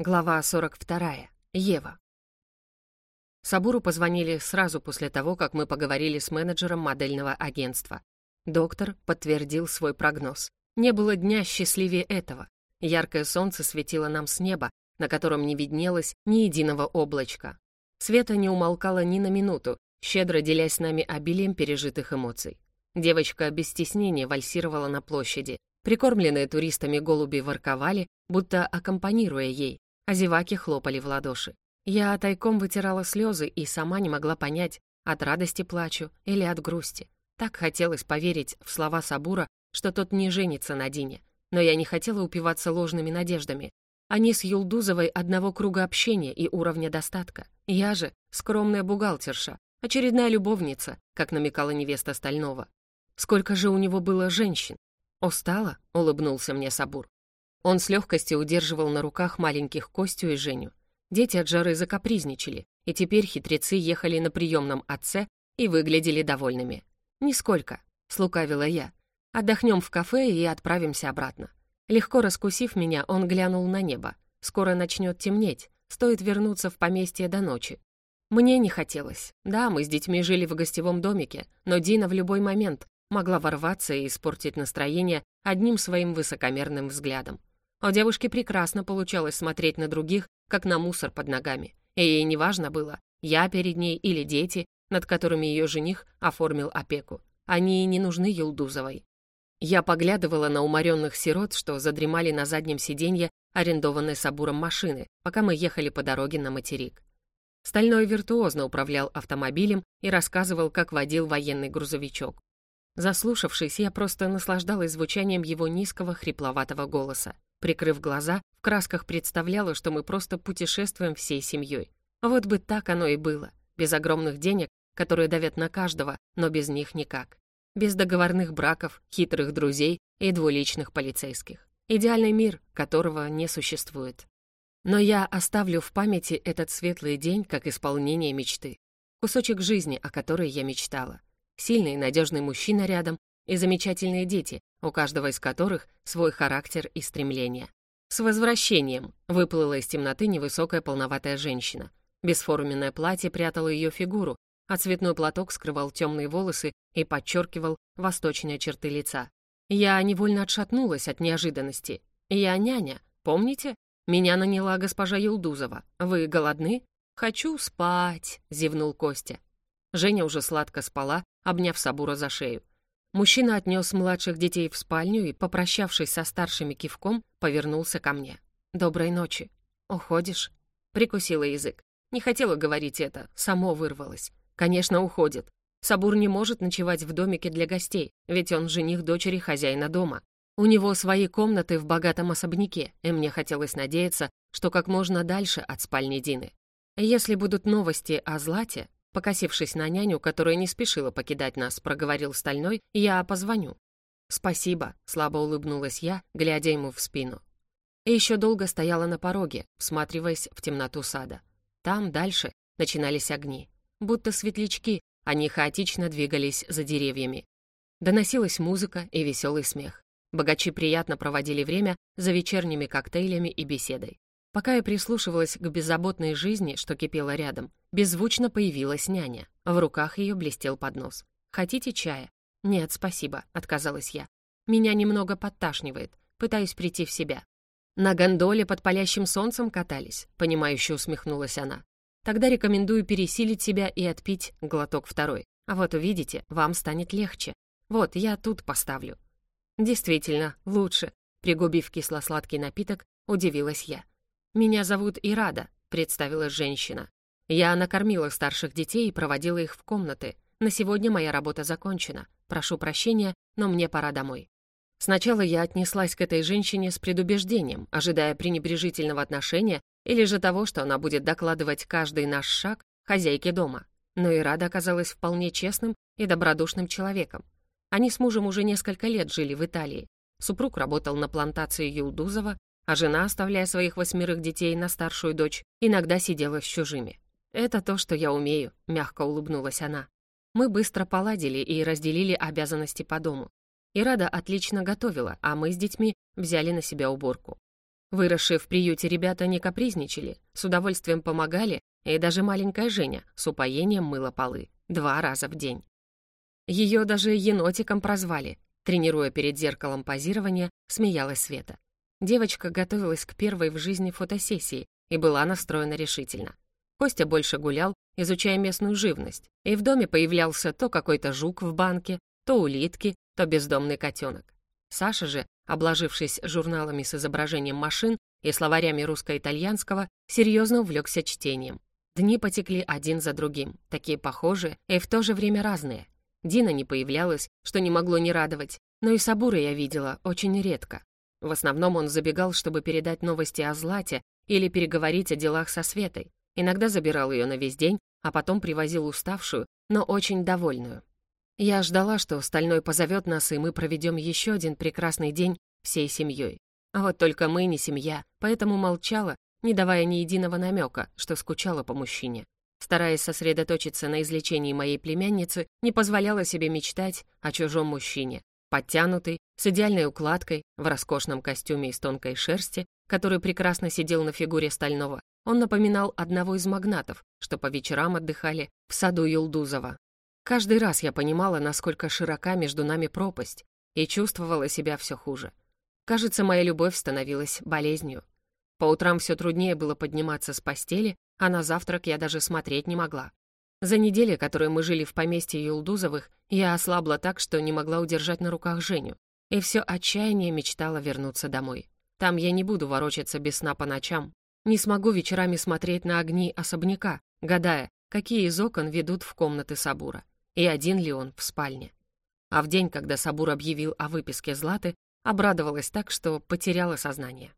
Глава 42. Ева. Сабуру позвонили сразу после того, как мы поговорили с менеджером модельного агентства. Доктор подтвердил свой прогноз. Не было дня счастливее этого. Яркое солнце светило нам с неба, на котором не виднелось ни единого облачка. Света не умолкала ни на минуту, щедро делясь с нами обилием пережитых эмоций. Девочка без стеснения вальсировала на площади. Прикормленные туристами голуби ворковали, будто аккомпанируя ей, а зеваки хлопали в ладоши. Я тайком вытирала слезы и сама не могла понять, от радости плачу или от грусти. Так хотелось поверить в слова Сабура, что тот не женится на Дине. Но я не хотела упиваться ложными надеждами. Они с Юлдузовой одного круга общения и уровня достатка. Я же скромная бухгалтерша, очередная любовница, как намекала невеста Стального. Сколько же у него было женщин? «Устала?» — улыбнулся мне Сабур. Он с легкостью удерживал на руках маленьких Костю и Женю. Дети от жары закапризничали, и теперь хитрецы ехали на приемном отце и выглядели довольными. «Нисколько», — слукавила я. «Отдохнем в кафе и отправимся обратно». Легко раскусив меня, он глянул на небо. «Скоро начнет темнеть, стоит вернуться в поместье до ночи». Мне не хотелось. Да, мы с детьми жили в гостевом домике, но Дина в любой момент могла ворваться и испортить настроение одним своим высокомерным взглядом. У девушки прекрасно получалось смотреть на других, как на мусор под ногами. И ей не важно было, я перед ней или дети, над которыми ее жених оформил опеку. Они не нужны Юлдузовой. Я поглядывала на уморенных сирот, что задремали на заднем сиденье арендованной Сабуром машины, пока мы ехали по дороге на материк. Стальной виртуозно управлял автомобилем и рассказывал, как водил военный грузовичок. Заслушавшись, я просто наслаждалась звучанием его низкого хрипловатого голоса. Прикрыв глаза, в красках представляла, что мы просто путешествуем всей семьей. Вот бы так оно и было. Без огромных денег, которые давят на каждого, но без них никак. Без договорных браков, хитрых друзей и двуличных полицейских. Идеальный мир, которого не существует. Но я оставлю в памяти этот светлый день как исполнение мечты. Кусочек жизни, о которой я мечтала. Сильный и надежный мужчина рядом и замечательные дети, у каждого из которых свой характер и стремления. «С возвращением!» — выплыла из темноты невысокая полноватая женщина. Бесформенное платье прятало ее фигуру, а цветной платок скрывал темные волосы и подчеркивал восточные черты лица. Я невольно отшатнулась от неожиданности. «Я няня, помните? Меня наняла госпожа Юлдузова. Вы голодны?» «Хочу спать», — зевнул Костя. Женя уже сладко спала, обняв Сабура за шею. Мужчина отнес младших детей в спальню и, попрощавшись со старшими кивком, повернулся ко мне. «Доброй ночи. Уходишь?» Прикусила язык. Не хотела говорить это, само вырвалось. Конечно, уходит. Сабур не может ночевать в домике для гостей, ведь он жених дочери хозяина дома. У него свои комнаты в богатом особняке, и мне хотелось надеяться, что как можно дальше от спальни Дины. Если будут новости о Злате, Покосившись на няню, которая не спешила покидать нас, проговорил Стальной, «Я позвоню». «Спасибо», — слабо улыбнулась я, глядя ему в спину. И еще долго стояла на пороге, всматриваясь в темноту сада. Там, дальше, начинались огни. Будто светлячки, они хаотично двигались за деревьями. Доносилась музыка и веселый смех. Богачи приятно проводили время за вечерними коктейлями и беседой. Пока я прислушивалась к беззаботной жизни, что кипела рядом, беззвучно появилась няня. В руках ее блестел поднос. «Хотите чая?» «Нет, спасибо», — отказалась я. «Меня немного подташнивает, пытаюсь прийти в себя». «На гондоле под палящим солнцем катались», — понимающе усмехнулась она. «Тогда рекомендую пересилить себя и отпить глоток второй. А вот увидите, вам станет легче. Вот, я тут поставлю». «Действительно, лучше», — пригубив кисло-сладкий напиток, удивилась я. «Меня зовут Ирада», — представилась женщина. «Я накормила старших детей и проводила их в комнаты. На сегодня моя работа закончена. Прошу прощения, но мне пора домой». Сначала я отнеслась к этой женщине с предубеждением, ожидая пренебрежительного отношения или же того, что она будет докладывать каждый наш шаг хозяйке дома. Но Ирада оказалась вполне честным и добродушным человеком. Они с мужем уже несколько лет жили в Италии. Супруг работал на плантации Юлдузова, а жена, оставляя своих восьмерых детей на старшую дочь, иногда сидела с чужими. «Это то, что я умею», — мягко улыбнулась она. Мы быстро поладили и разделили обязанности по дому. Ирада отлично готовила, а мы с детьми взяли на себя уборку. Выросшие в приюте ребята не капризничали, с удовольствием помогали, и даже маленькая Женя с упоением мыла полы. Два раза в день. Ее даже енотиком прозвали. Тренируя перед зеркалом позирования, смеялась Света. Девочка готовилась к первой в жизни фотосессии и была настроена решительно. Костя больше гулял, изучая местную живность, и в доме появлялся то какой-то жук в банке, то улитки, то бездомный котенок. Саша же, обложившись журналами с изображением машин и словарями русско-итальянского, серьезно увлекся чтением. Дни потекли один за другим, такие похожие и в то же время разные. Дина не появлялась, что не могло не радовать, но и Сабура я видела очень редко. В основном он забегал, чтобы передать новости о Злате или переговорить о делах со Светой. Иногда забирал ее на весь день, а потом привозил уставшую, но очень довольную. Я ждала, что Стальной позовет нас, и мы проведем еще один прекрасный день всей семьей. А вот только мы не семья, поэтому молчала, не давая ни единого намека, что скучала по мужчине. Стараясь сосредоточиться на излечении моей племянницы, не позволяла себе мечтать о чужом мужчине. Подтянутый, с идеальной укладкой, в роскошном костюме из тонкой шерсти, который прекрасно сидел на фигуре Стального, он напоминал одного из магнатов, что по вечерам отдыхали в саду Юлдузова. Каждый раз я понимала, насколько широка между нами пропасть, и чувствовала себя все хуже. Кажется, моя любовь становилась болезнью. По утрам все труднее было подниматься с постели, а на завтрак я даже смотреть не могла. За недели, которые мы жили в поместье Юлдузовых, я ослабла так, что не могла удержать на руках Женю, и все отчаяние мечтала вернуться домой. Там я не буду ворочаться без сна по ночам, не смогу вечерами смотреть на огни особняка, гадая, какие из окон ведут в комнаты Сабура, и один ли он в спальне. А в день, когда Сабур объявил о выписке Златы, обрадовалась так, что потеряла сознание.